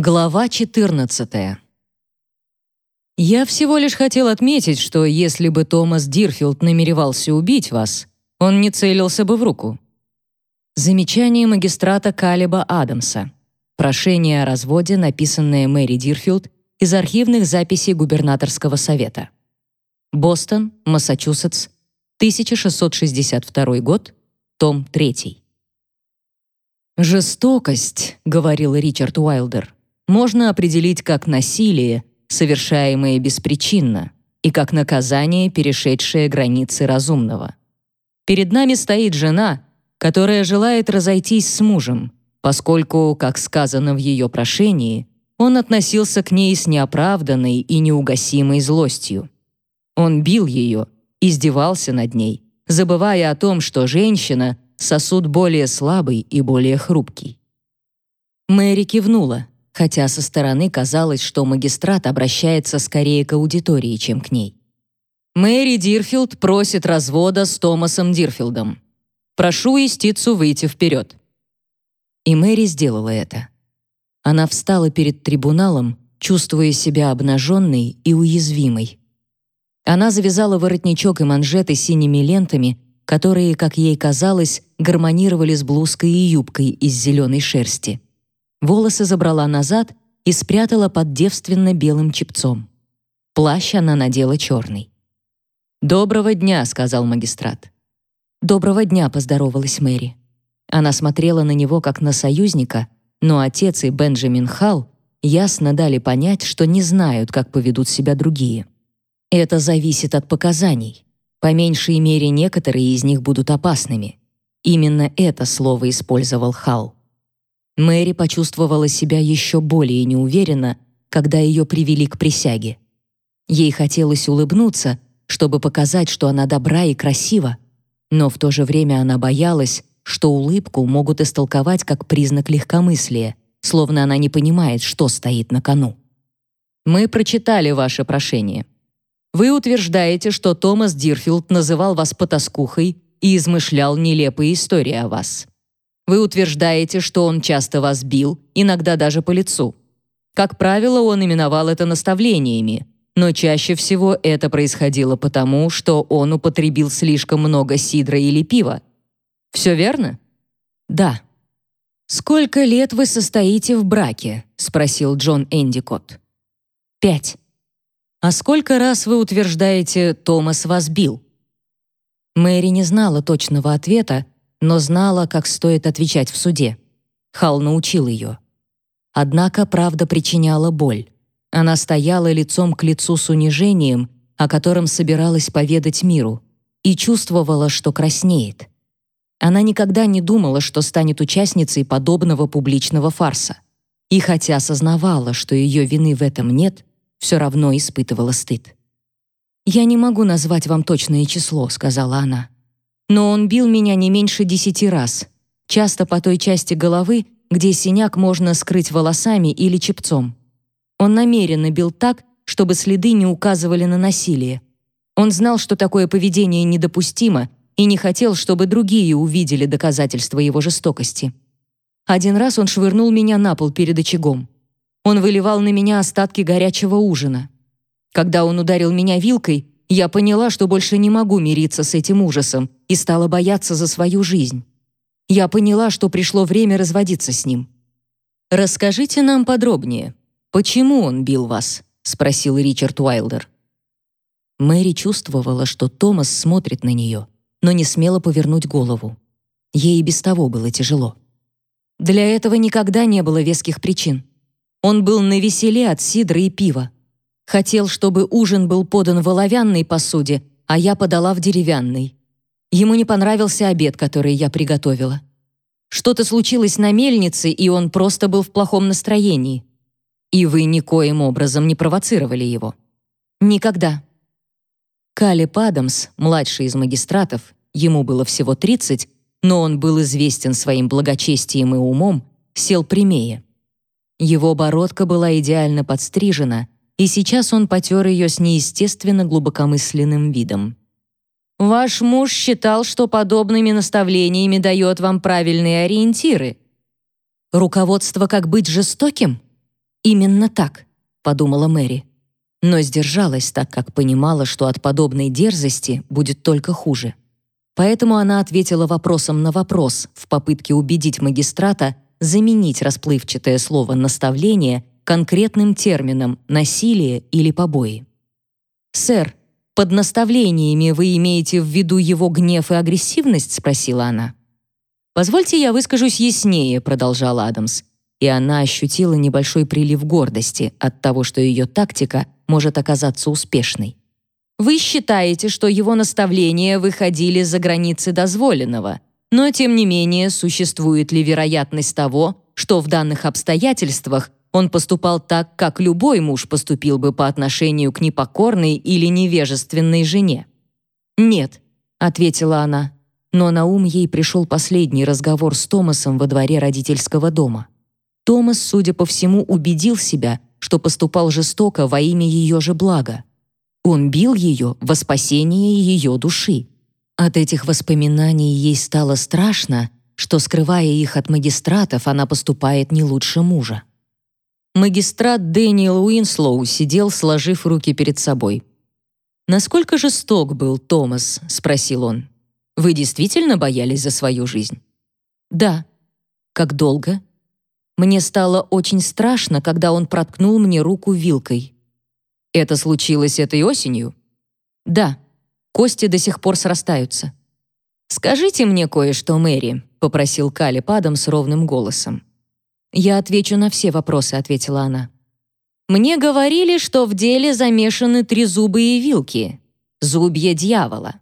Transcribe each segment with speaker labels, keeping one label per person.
Speaker 1: Глава 14. Я всего лишь хотел отметить, что если бы Томас Дирфилд намеревался убить вас, он не целился бы в руку. Замечание магистрата Калиба Адамса. Прошение о разводе, написанное Мэри Дирфилд из архивных записей губернаторского совета. Бостон, Массачусетс, 1662 год, том 3. «Жестокость», — говорил Ричард Уайлдер, можно определить как насилие, совершаемое беспричинно, и как наказание, перешедшее границы разумного. Перед нами стоит жена, которая желает разойтись с мужем, поскольку, как сказано в ее прошении, он относился к ней с неоправданной и неугасимой злостью. Он бил ее, издевался над ней, забывая о том, что женщина — сосуд более слабый и более хрупкий. Мэри кивнула, хотя со стороны казалось, что магистрат обращается скорее к аудитории, чем к ней. Мэри Дирфилд просит развода с Томасом Дирфилдом. Прошу истицу выйти вперед. И Мэри сделала это. Она встала перед трибуналом, чувствуя себя обнаженной и уязвимой. Она завязала воротничок и манжеты синими лентами, которые, как ей казалось, гармонировали с блузкой и юбкой из зеленой шерсти. Волосы забрала назад и спрятала под девственно-белым чепцом. Плащ она надела черный. «Доброго дня», — сказал магистрат. «Доброго дня», — поздоровалась Мэри. Она смотрела на него как на союзника, но отец и Бенджамин Халл ясно дали понять, что не знают, как поведут себя другие. Это зависит от показаний. По меньшей мере, некоторые из них будут опасными. Именно это слово использовал Халл. Мэри почувствовала себя еще более неуверенно, когда ее привели к присяге. Ей хотелось улыбнуться, чтобы показать, что она добра и красива, но в то же время она боялась, что улыбку могут истолковать как признак легкомыслия, словно она не понимает, что стоит на кону. «Мы прочитали ваше прошение. Вы утверждаете, что Томас Дирфилд называл вас потаскухой и измышлял нелепые истории о вас. Вы утверждаете, что он часто вас бил, иногда даже по лицу. Как правило, он именовал это наставлениями, но чаще всего это происходило потому, что он употребил слишком много сидра или пива. Все верно? Да. Сколько лет вы состоите в браке? спросил Джон Эндикот. Пять. А сколько раз вы утверждаете, Томас вас бил? Мэри не знала точного ответа, но знала, как стоит отвечать в суде. Хал научил ее. Однако правда причиняла боль. Она стояла лицом к лицу с унижением, о котором собиралась поведать миру, и чувствовала, что краснеет. Она никогда не думала, что станет участницей подобного публичного фарса. И хотя осознавала, что ее вины в этом нет, все равно испытывала стыд. «Я не могу назвать вам точное число», — сказала она. Но он бил меня не меньше десяти раз, часто по той части головы, где синяк можно скрыть волосами или чепцом. Он намеренно бил так, чтобы следы не указывали на насилие. Он знал, что такое поведение недопустимо, и не хотел, чтобы другие увидели доказательства его жестокости. Один раз он швырнул меня на пол перед очагом. Он выливал на меня остатки горячего ужина. Когда он ударил меня вилкой, я поняла, что больше не могу мириться с этим ужасом и стала бояться за свою жизнь. Я поняла, что пришло время разводиться с ним. «Расскажите нам подробнее, почему он бил вас?» — спросил Ричард Уайлдер. Мэри чувствовала, что Томас смотрит на нее, но не смела повернуть голову. Ей и без того было тяжело. Для этого никогда не было веских причин. Он был навеселе от сидра и пива. Хотел, чтобы ужин был подан в оловянной посуде, а я подала в деревянной. Ему не понравился обед, который я приготовила. Что-то случилось на мельнице, и он просто был в плохом настроении. И вы никоим образом не провоцировали его. Никогда. Калеб Адамс, младший из магистратов, ему было всего 30, но он был известен своим благочестием и умом, сел прямее. Его бородка была идеально подстрижена — и сейчас он потер ее с неестественно глубокомысленным видом. «Ваш муж считал, что подобными наставлениями дает вам правильные ориентиры. Руководство, как быть жестоким? «Именно так», — подумала Мэри. Но сдержалась, так как понимала, что от подобной дерзости будет только хуже. Поэтому она ответила вопросом на вопрос в попытке убедить магистрата заменить расплывчатое слово «наставление» конкретным термином «насилие» или «побои». «Сэр, под наставлениями вы имеете в виду его гнев и агрессивность?» — спросила она. «Позвольте я выскажусь яснее», — продолжал Адамс. И она ощутила небольшой прилив гордости от того, что ее тактика может оказаться успешной. Вы считаете, что его наставления выходили за границы дозволенного, но тем не менее существует ли вероятность того, что в данных обстоятельствах он поступал так, как любой муж поступил бы по отношению к непокорной или невежественной жене? «Нет», — ответила она, но на ум ей пришел последний разговор с Томасом во дворе родительского дома. Томас, судя по всему, убедил себя, что поступал жестоко во имя ее же блага. Он бил ее во спасение ее души. От этих воспоминаний ей стало страшно, что, скрывая их от магистратов, она поступает не лучше мужа. Магистрат Дэниел Уинслоу сидел, сложив руки перед собой. «Насколько жесток был Томас?» — спросил он. «Вы действительно боялись за свою жизнь?» «Да». «Как долго?» «Мне стало очень страшно, когда он проткнул мне руку вилкой». Это случилось этой осенью? Да. Кости до сих пор срастаются. Скажите мне кое-что, Мэри, попросил Калиб Адамс ровным голосом. Я отвечу на все вопросы, ответила она. Мне говорили, что в деле замешаны трезубые вилки, зубья дьявола.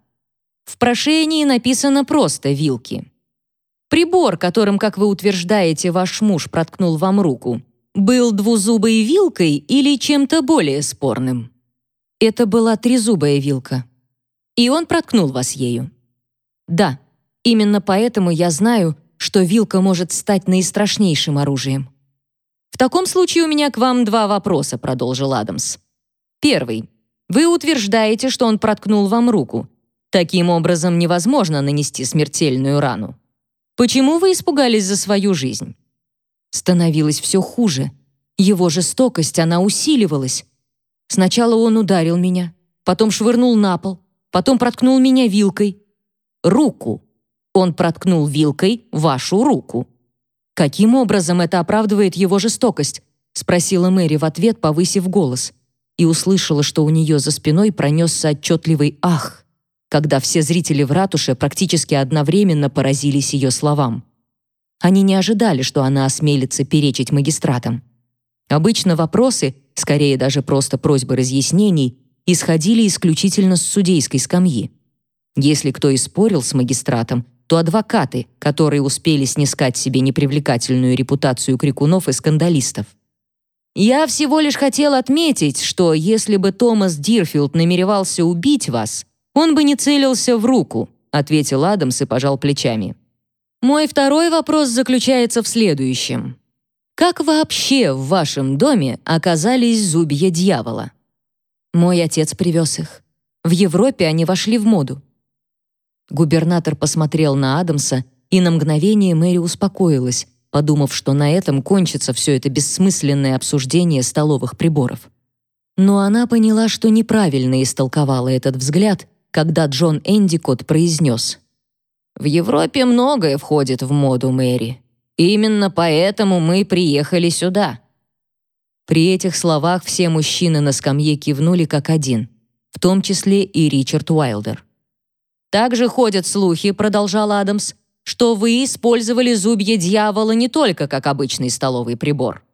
Speaker 1: В прошении написано просто вилки. Прибор, которым, как вы утверждаете, ваш муж проткнул вам руку, был двузубой вилкой или чем-то более спорным? Это была трезубая вилка. И он проткнул вас ею. Да, именно поэтому я знаю, что вилка может стать наистрашнейшим оружием. В таком случае у меня к вам два вопроса, продолжил Адамс. Первый. Вы утверждаете, что он проткнул вам руку. Таким образом невозможно нанести смертельную рану. Почему вы испугались за свою жизнь? Становилось все хуже. Его жестокость, она усиливалась. Сначала он ударил меня, потом швырнул на пол, потом проткнул меня вилкой. Руку. Он проткнул вилкой вашу руку. Каким образом это оправдывает его жестокость? спросила Мэри в ответ, повысив голос, и услышала, что у нее за спиной пронесся отчетливый ах, когда все зрители в ратуше практически одновременно поразились ее словам. Они не ожидали, что она осмелится перечить магистратам. Обычно вопросы, скорее даже просто просьбы разъяснений, исходили исключительно с судейской скамьи. Если кто и спорил с магистратом, то адвокаты, которые успели снискать себе непривлекательную репутацию крикунов и скандалистов. «Я всего лишь хотел отметить, что если бы Томас Дирфилд намеревался убить вас, он бы не целился в руку», ответил Адамс и пожал плечами. Мой второй вопрос заключается в следующем. Как вообще в вашем доме оказались зубья дьявола? Мой отец привез их. В Европе они вошли в моду. Губернатор посмотрел на Адамса, и на мгновение Мэри успокоилась, подумав, что на этом кончится все это бессмысленное обсуждение столовых приборов. Но она поняла, что неправильно истолковала этот взгляд, когда Джон Эндикот произнес в Европе многое входит в моду, Мэри. Именно поэтому мы приехали сюда». При этих словах все мужчины на скамье кивнули как один, в том числе и Ричард Уайлдер. «Также ходят слухи», — продолжал Адамс, «что вы использовали зубья дьявола не только как обычный столовый прибор».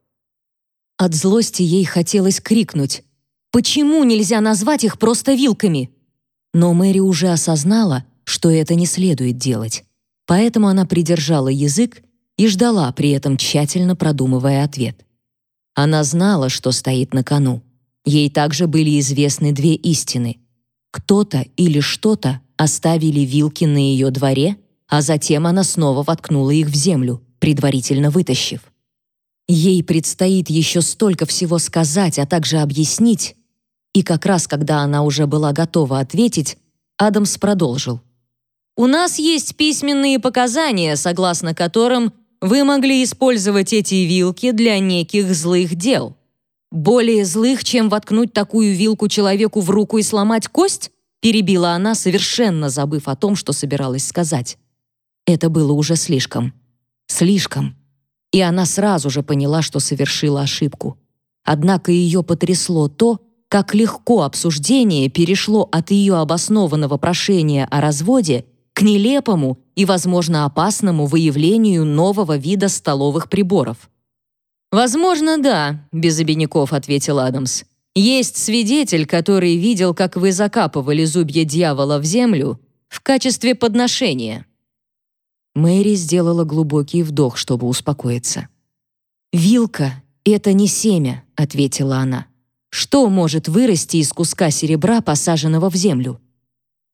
Speaker 1: От злости ей хотелось крикнуть «Почему нельзя назвать их просто вилками?» Но Мэри уже осознала, что это не следует делать. Поэтому она придержала язык и ждала при этом тщательно продумывая ответ. Она знала, что стоит на кону. Ей также были известны две истины. Кто-то или что-то оставили вилки на ее дворе, а затем она снова воткнула их в землю, предварительно вытащив. Ей предстоит еще столько всего сказать, а также объяснить, и как раз когда она уже была готова ответить, Адамс продолжил. У нас есть письменные показания, согласно которым вы могли использовать эти вилки для неких злых дел, Более злых, чем воткнуть такую вилку человеку в руку и сломать кость? Перебила она, совершенно забыв о том, что собиралась сказать. Это было уже слишком. Слишком. И она сразу же поняла, что совершила ошибку. Однако ее потрясло то, как легко обсуждение перешло от ее обоснованного прошения о разводе к нелепому и, возможно, опасному выявлению нового вида столовых приборов. «Возможно, да», — без обиняков ответил Адамс. «Есть свидетель, который видел, как вы закапывали зубья дьявола в землю в качестве подношения». Мэри сделала глубокий вдох, чтобы успокоиться. «Вилка — это не семя», — ответила она. «Что может вырасти из куска серебра, посаженного в землю?»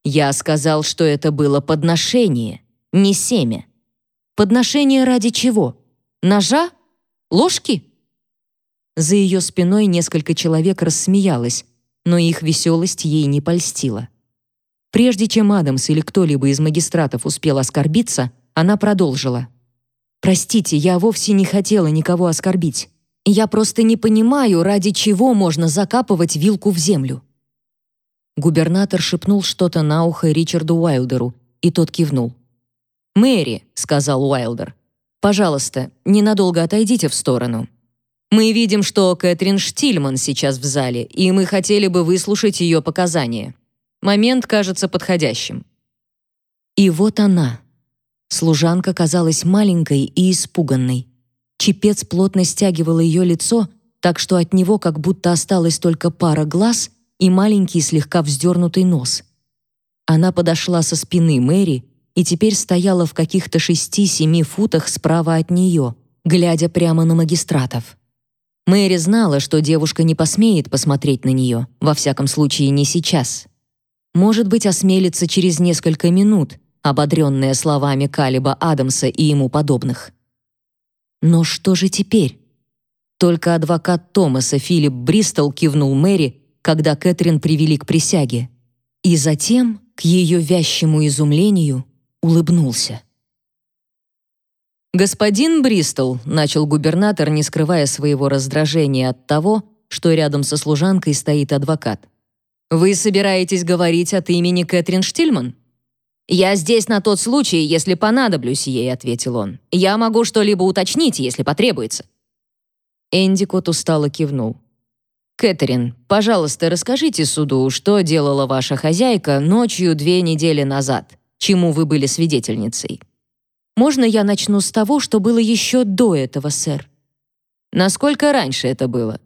Speaker 1: «Я сказал, что это было подношение, не семя. Подношение ради чего? Ножа? Ложки?» За ее спиной несколько человек рассмеялось, но их веселость ей не польстила. Прежде чем Адамс или кто-либо из магистратов успел оскорбиться, она продолжила. «Простите, я вовсе не хотела никого оскорбить. Я просто не понимаю, ради чего можно закапывать вилку в землю». Губернатор шепнул что-то на ухо Ричарду Уайлдеру, и тот кивнул. «Мэри», — сказал Уайлдер, — «пожалуйста, ненадолго отойдите в сторону. Мы видим, что Кэтрин Штильман сейчас в зале, и мы хотели бы выслушать ее показания. Момент кажется подходящим». И вот она, Служанка казалась маленькой и испуганной. Чепец плотно стягивал ее лицо, так что от него как будто осталась только пара глаз и маленький слегка вздернутый нос. Она подошла со спины Мэри и теперь стояла в каких-то шести-семи футах справа от нее, глядя прямо на магистратов. Мэри знала, что девушка не посмеет посмотреть на нее, во всяком случае не сейчас. Может быть, осмелится через несколько минут, ободренная словами Калиба Адамса и ему подобных. Но что же теперь? Только адвокат Томаса Филипп Бристол кивнул Мэри, когда Кэтрин привели к присяге, и затем, к ее вящему изумлению, улыбнулся. «Господин Бристол», — начал губернатор, не скрывая своего раздражения от того, что рядом со служанкой стоит адвокат. «Вы собираетесь говорить от имени Кэтрин Штильман?» «Я здесь на тот случай, если понадоблюсь ей», — ответил он. «Я могу что-либо уточнить, если потребуется». Эндикот устало кивнул. «Кэтрин, пожалуйста, расскажите суду, что делала ваша хозяйка ночью две недели назад, чему вы были свидетельницей». «Можно я начну с того, что было еще до этого, сэр?» «Насколько раньше это было?»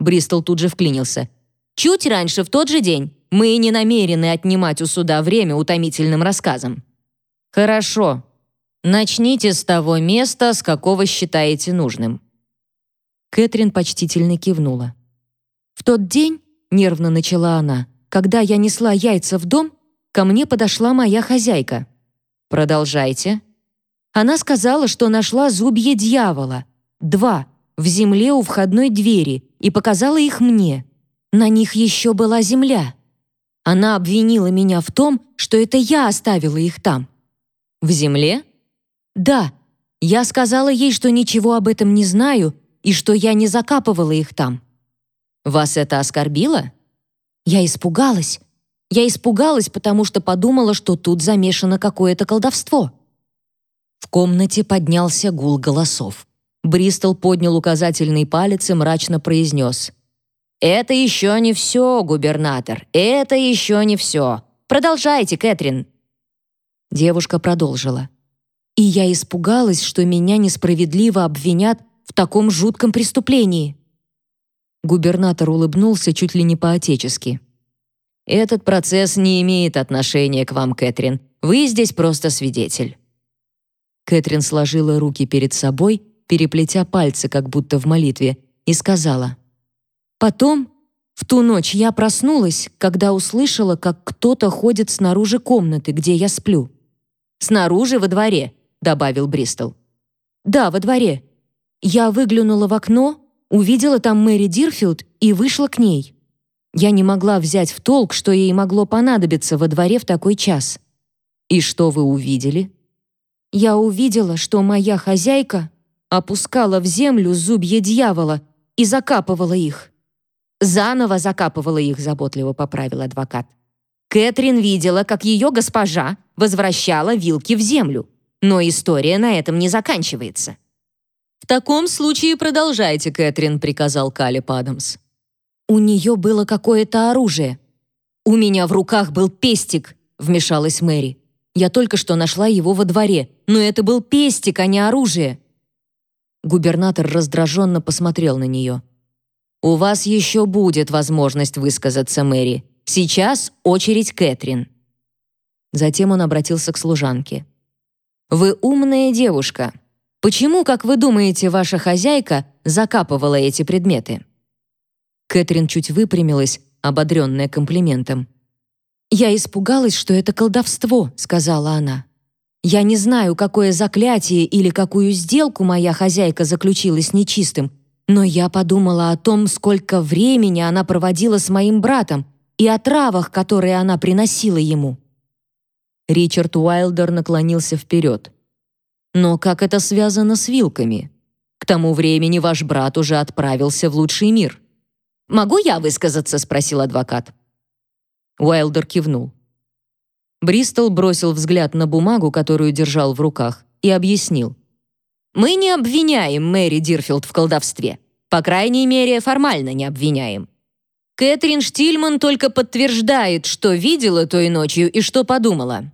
Speaker 1: Бристол тут же вклинился. «Чуть раньше, в тот же день. Мы не намерены отнимать у суда время утомительным рассказом. Хорошо. Начните с того места, с какого считаете нужным. Кэтрин почтительно кивнула. В тот день, нервно начала она, когда я несла яйца в дом, ко мне подошла моя хозяйка. Продолжайте. Она сказала, что нашла зубья дьявола, два, в земле у входной двери, и показала их мне. На них еще была земля. Она обвинила меня в том, что это я оставила их там. В земле? Да. Я сказала ей, что ничего об этом не знаю и что я не закапывала их там. Вас это оскорбило? Я испугалась. Я испугалась, потому что подумала, что тут замешано какое-то колдовство. В комнате поднялся гул голосов. Бристол поднял указательный палец и мрачно произнес — «Это еще не все, губернатор, это еще не все. Продолжайте, Кэтрин». Девушка продолжила. «И я испугалась, что меня несправедливо обвинят в таком жутком преступлении». Губернатор улыбнулся чуть ли не по-отечески. «Этот процесс не имеет отношения к вам, Кэтрин. Вы здесь просто свидетель». Кэтрин сложила руки перед собой, переплетя пальцы, как будто в молитве, и сказала — Потом, в ту ночь, я проснулась, когда услышала, как кто-то ходит снаружи комнаты, где я сплю. «Снаружи, во дворе», — добавил Бристол. «Да, во дворе. Я выглянула в окно, увидела там Мэри Дирфилд и вышла к ней. Я не могла взять в толк, что ей могло понадобиться во дворе в такой час. И что вы увидели? Я увидела, что моя хозяйка опускала в землю зубья дьявола,
Speaker 2: и закапывала их. Заново закапывала их, заботливо поправил адвокат. Кэтрин видела, как ее госпожа возвращала вилки в землю. Но история на этом не заканчивается.
Speaker 1: «В таком случае продолжайте, Кэтрин», — приказал Калеб Адамс.
Speaker 2: «У нее было какое-то оружие». «У меня в руках был пестик», — вмешалась Мэри. «Я только что нашла его во дворе, но это был пестик, а не оружие». Губернатор раздраженно посмотрел на нее. «У вас еще будет возможность высказаться, Мэри. Сейчас очередь Кэтрин». Затем он обратился к служанке. «Вы умная девушка. Почему, как вы думаете, ваша хозяйка закапывала эти предметы?» Кэтрин чуть выпрямилась, ободренная комплиментом. «Я испугалась, что это колдовство», — сказала она. «Я не знаю, какое заклятие или какую сделку моя хозяйка заключила с нечистым, но я подумала о том, сколько времени она проводила с моим братом и о травах, которые она приносила ему».
Speaker 1: Ричард Уайлдер наклонился вперед. Но как это связано с вилками? К тому времени ваш брат уже отправился в лучший мир.
Speaker 2: «Могу я высказаться?» — спросил адвокат.
Speaker 1: Уайлдер кивнул. Бристол бросил взгляд на бумагу, которую держал в руках, и объяснил.
Speaker 2: «Мы не обвиняем Мэри Дирфилд в колдовстве. По крайней мере, формально не обвиняем. Кэтрин Штильман только подтверждает, что видела той ночью и что подумала.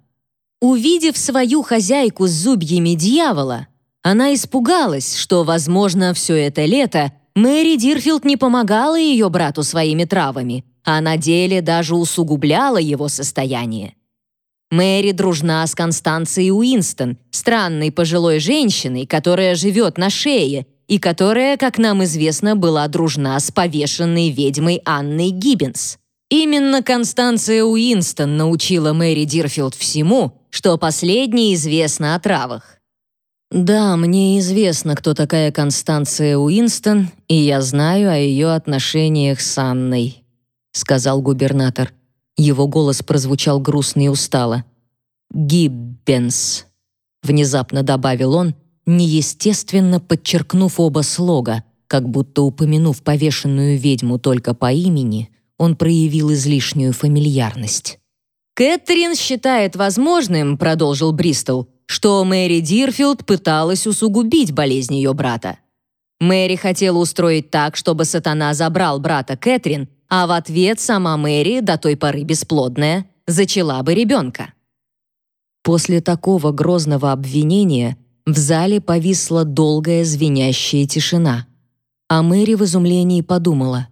Speaker 2: Увидев свою хозяйку с зубьями дьявола, она испугалась, что, возможно, все это лето Мэри Дирфилд не помогала ее брату своими травами, а на деле даже усугубляла его состояние. Мэри дружна с Констанцией Уинстон, странной пожилой женщиной, которая живет на шее и которая, как нам известно, была дружна с повешенной ведьмой Анной Гиббинс. Именно Констанция Уинстон научила Мэри Дирфилд всему, что последней известно о травах.
Speaker 1: «Да, мне известно, кто такая Констанция Уинстон, и я знаю о ее отношениях с Анной», — сказал губернатор. Его голос прозвучал грустно и устало. «Гиббенс», — внезапно добавил он, неестественно подчеркнув оба слога, как будто упомянув повешенную ведьму только по имени — он проявил излишнюю фамильярность.
Speaker 2: «Кэтрин считает возможным», — продолжил Бристол, что Мэри Дирфилд пыталась усугубить болезнь ее брата. Мэри хотела устроить так, чтобы сатана забрал брата Кэтрин, а в ответ сама Мэри, до той поры бесплодная, зачала бы ребенка.
Speaker 1: После такого грозного обвинения в зале повисла долгая звенящая тишина. А Мэри в изумлении подумала,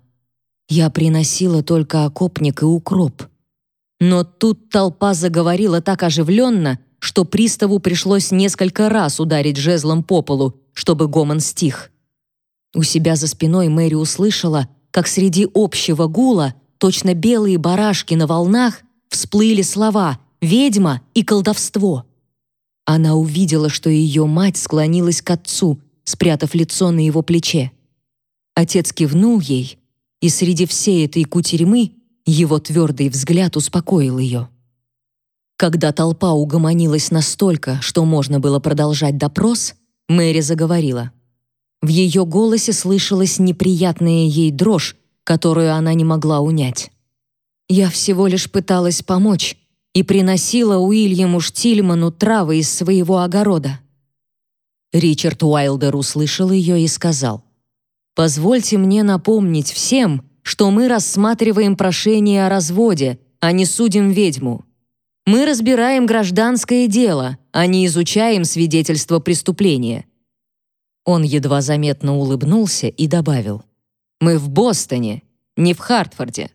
Speaker 1: я приносила только окопник и укроп. Но тут толпа заговорила так оживленно, что приставу пришлось несколько раз ударить жезлом по полу, чтобы гомон стих. У себя за спиной Мэри услышала, как среди общего гула, точно белые барашки на волнах, всплыли слова «ведьма» и «колдовство». Она увидела, что ее мать склонилась к отцу, спрятав лицо на его плече. Отец кивнул ей, и среди всей этой кутерьмы его твердый взгляд успокоил ее. Когда толпа угомонилась настолько, что можно было продолжать допрос, Мэри заговорила. В ее голосе слышалась неприятная ей дрожь, которую она не могла унять. «Я всего лишь пыталась помочь и приносила Уильяму Штильману травы из своего огорода». Ричард Уайлдер услышал ее и сказал, Позвольте мне напомнить всем, что мы рассматриваем прошение о разводе, а не судим ведьму. Мы разбираем гражданское дело, а не изучаем свидетельство преступления». Он едва заметно улыбнулся и добавил. «Мы в Бостоне, не в Хартфорде».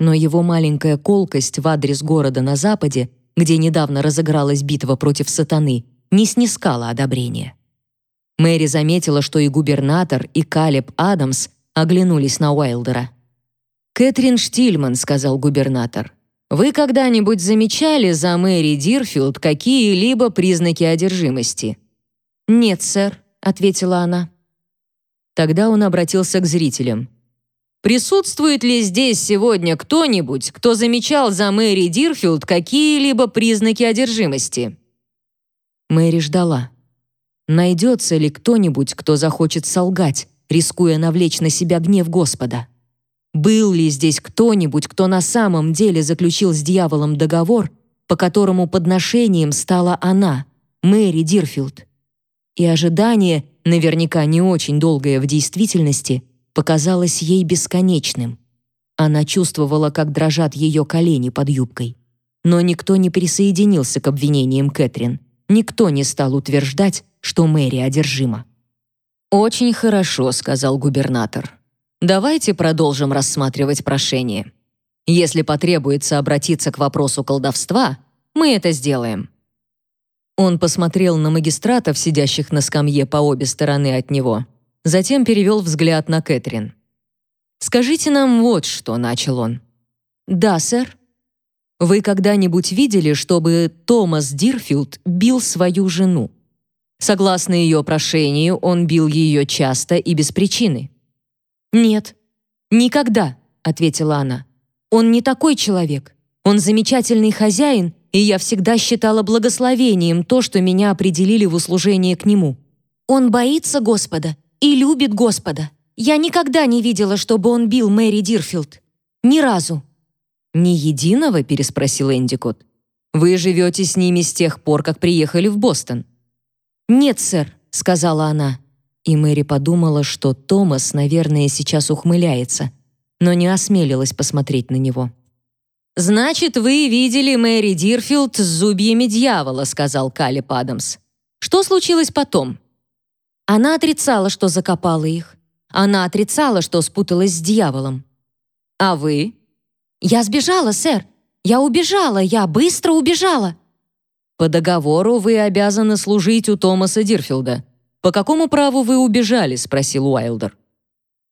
Speaker 1: Но его маленькая колкость в адрес города на западе, где недавно разыгралась битва против сатаны, не снискала одобрения. Мэри заметила, что и губернатор, и Калеб Адамс оглянулись на Уайлдера. «Кэтрин Штильман», — сказал губернатор, «вы когда-нибудь замечали за Мэри Дирфилд какие-либо признаки одержимости?»
Speaker 2: «Нет, сэр», — ответила она.
Speaker 1: Тогда он обратился к зрителям. «Присутствует ли здесь сегодня кто-нибудь, кто замечал за Мэри Дирфилд какие-либо признаки одержимости?» Мэри ждала. Найдется ли кто-нибудь, кто захочет солгать,
Speaker 2: рискуя навлечь на себя гнев Господа. Был ли здесь кто-нибудь, кто на самом деле заключил с дьяволом договор, по которому подношением стала она, Мэри Дирфилд? И ожидание, наверняка не очень долгое в действительности, показалось ей бесконечным. Она чувствовала, как дрожат ее колени под юбкой. Но никто не присоединился к обвинениям Кэтрин. Никто не стал утверждать, что Мэри одержима. «Очень хорошо», — сказал губернатор. «Давайте продолжим рассматривать прошение. Если потребуется обратиться к вопросу колдовства, мы это сделаем». Он посмотрел на магистратов, сидящих на скамье по обе стороны от него, затем перевел взгляд на Кэтрин. «Скажите нам вот что», — начал он. «Да, сэр». «Вы когда-нибудь видели, чтобы Томас Дирфилд бил свою жену?» Согласно ее прошению, он бил ее часто и без причины. «Нет, никогда», — ответила она. «Он не такой человек. Он замечательный хозяин, и я всегда считала благословением то, что меня определили в услужение к нему. Он боится Господа и любит Господа. Я никогда не видела, чтобы он бил Мэри Дирфилд. Ни разу». «Ни единого?» — переспросил Эндикот. «Вы живете с ними с тех пор, как приехали в Бостон». «Нет, сэр», — сказала она. И Мэри подумала, что Томас, наверное, сейчас ухмыляется, но не осмелилась посмотреть на него. «Значит, вы видели Мэри Дирфилд с зубьями дьявола», — сказал Калеб Адамс. «Что случилось потом?» Она отрицала, что закопала их. Она отрицала, что спуталась с дьяволом. «А вы?» «Я сбежала, сэр. Я убежала, я быстро убежала». «По договору вы обязаны служить у Томаса Дирфилда. По какому праву вы убежали?» — спросил Уайлдер.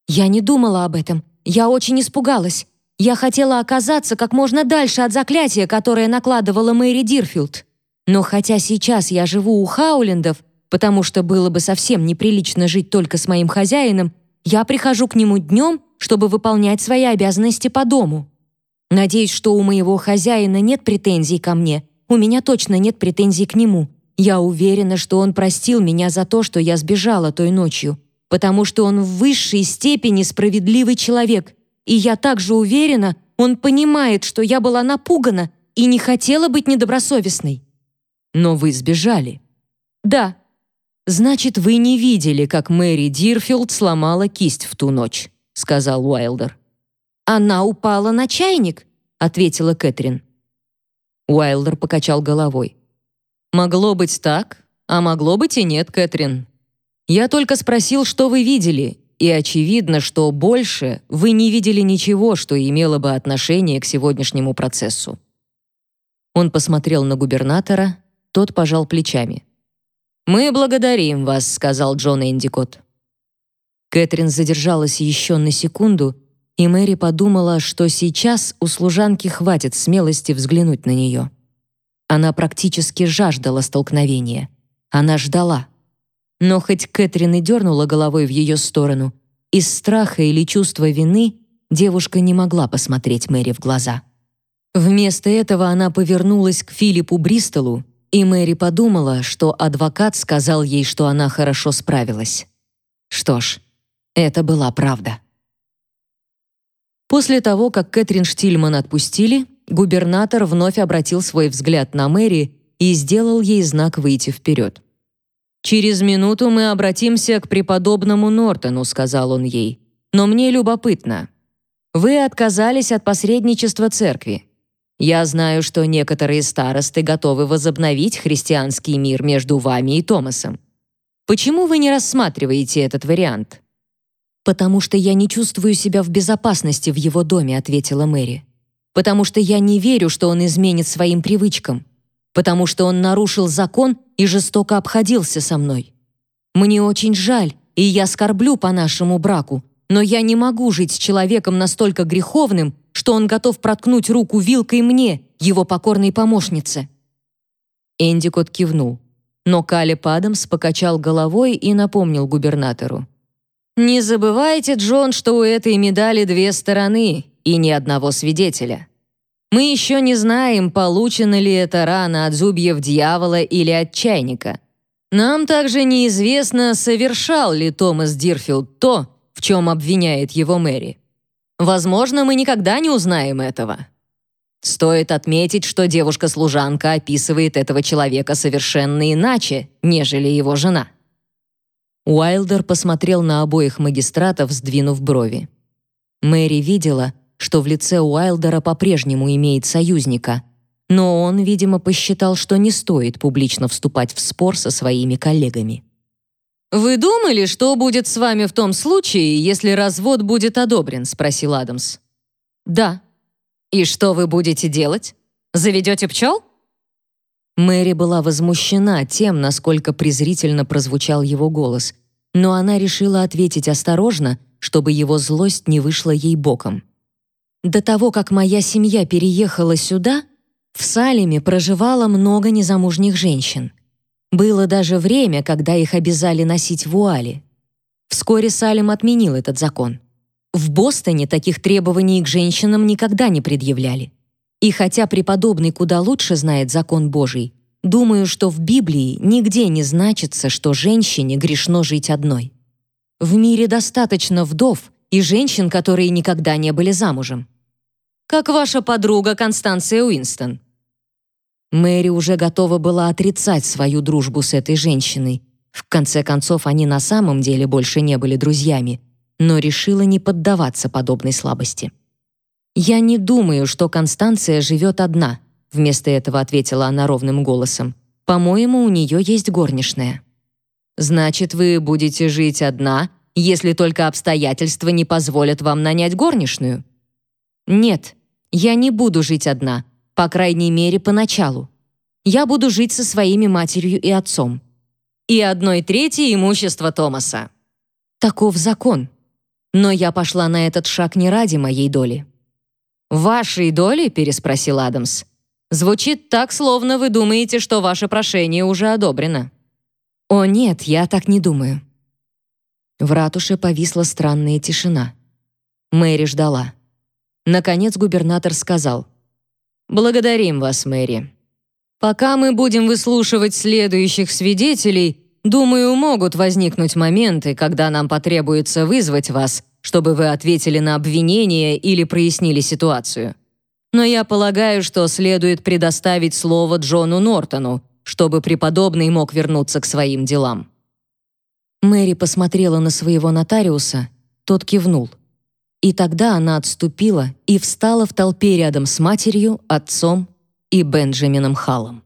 Speaker 2: «Я не думала об этом. Я очень испугалась. Я хотела оказаться как можно дальше от заклятия, которое накладывала Мэри Дирфилд. Но хотя сейчас я живу у Хаулендов, потому что было бы совсем неприлично жить только с моим хозяином, я прихожу к нему днем, чтобы выполнять свои обязанности по дому. Надеюсь, что у моего хозяина нет претензий ко мне. У меня точно нет претензий к нему. Я уверена, что он простил меня за то, что я сбежала той ночью, потому что он в высшей степени справедливый человек. И я также уверена, он понимает, что я была напугана и не хотела быть недобросовестной. Но вы сбежали. Да, «Значит, вы не видели, как Мэри Дирфилд сломала кисть в ту ночь», — сказал Уайлдер. «Она упала на чайник», — ответила Кэтрин. Уайлдер покачал головой. «Могло быть так, а могло быть и нет, Кэтрин. Я только спросил, что вы видели, и очевидно, что больше вы не видели ничего, что имело бы отношение к сегодняшнему процессу». Он посмотрел на губернатора, тот пожал плечами. «Мы благодарим вас», — сказал Джон Эндикот. Кэтрин задержалась еще на секунду, и Мэри подумала, что сейчас у служанки хватит смелости взглянуть на нее. Она практически жаждала столкновения. Она ждала. Но хоть Кэтрин и дернула головой в ее сторону, из страха или чувства вины девушка не могла посмотреть Мэри в глаза. Вместо этого она повернулась к Филиппу Бристолу и Мэри подумала, что адвокат сказал ей, что она хорошо справилась. Что ж, это была правда. После того, как Кэтрин Штильман отпустили, губернатор вновь обратил свой взгляд на Мэри и сделал ей знак выйти вперед. «Через минуту мы обратимся к преподобному Нортону», — сказал он ей. «Но мне любопытно. Вы отказались от посредничества церкви. Я знаю, что некоторые старосты готовы возобновить христианский мир между вами и Томасом. Почему вы не рассматриваете этот вариант? Потому что я не чувствую себя в безопасности в его доме, ответила Мэри. Потому что я не верю, что он изменит своим привычкам. Потому что он нарушил закон и жестоко обходился со мной. Мне очень жаль, и я скорблю по нашему браку, но я не могу жить с человеком настолько греховным, что он готов проткнуть руку вилкой мне, его покорной помощнице. Эндикот кивнул, но Калеб Адамс покачал головой и напомнил губернатору. «Не забывайте, Джон, что у этой медали две стороны и ни одного свидетеля. Мы еще не знаем, получена ли эта рана от зубьев дьявола или от чайника.
Speaker 1: Нам также неизвестно, совершал ли Томас Дирфилд то, в чем обвиняет его Мэри. Возможно, мы никогда не узнаем этого. Стоит отметить, что девушка-служанка описывает этого человека совершенно иначе, нежели его жена. Уайлдер посмотрел на обоих магистратов, сдвинув брови. Мэри видела, что в лице Уайлдера по-прежнему имеет союзника, но он, видимо, посчитал, что не стоит публично вступать в спор со своими коллегами. «Вы думали, что будет с вами в том случае, если развод будет одобрен?» — спросил Адамс. «Да». «И что вы будете делать? Заведете пчел?» Мэри была возмущена тем, насколько презрительно прозвучал его голос, но она решила ответить осторожно, чтобы его злость не вышла ей боком. До того, как моя семья переехала сюда, в Салеме проживало много незамужних женщин. Было даже время, когда их обязали носить вуали. Вскоре Салем отменил этот закон. В Бостоне таких требований к женщинам никогда не предъявляли. И хотя преподобный куда лучше знает закон Божий, думаю, что в Библии нигде не значится, что женщине грешно жить одной. В мире достаточно вдов и женщин, которые никогда не были замужем. Как ваша подруга Констанция Уинстон. Мэри уже готова была отрицать свою дружбу с этой женщиной. В конце концов, они на самом деле больше не были друзьями, но решила не поддаваться подобной слабости. «Я не думаю, что Констанция живет одна», вместо этого ответила она ровным голосом. «По-моему, у нее есть горничная». «Значит, вы будете жить одна, если только обстоятельства не позволят вам нанять горничную?» «Нет, я не буду жить одна, по крайней мере, поначалу. Я буду жить со своими матерью и отцом. И одной трети имущества Томаса. Таков закон. Но я пошла на этот шаг не ради моей доли. «Вашей доли?» — переспросил Адамс. «Звучит так, словно вы думаете, что ваше прошение уже одобрено». «О нет, я так не думаю». В ратуше повисла странная тишина. Мэри ждала. Наконец губернатор сказал — Благодарим вас, Мэри. Пока мы будем выслушивать следующих свидетелей, думаю, могут возникнуть моменты, когда нам потребуется вызвать вас, чтобы вы ответили на обвинения или прояснили ситуацию. Но я полагаю, что следует предоставить слово Джону Нортону, чтобы преподобный мог вернуться к своим делам. Мэри посмотрела на своего нотариуса, тот кивнул. И тогда она отступила и встала в толпе рядом с матерью, отцом и Бенджамином Халлом.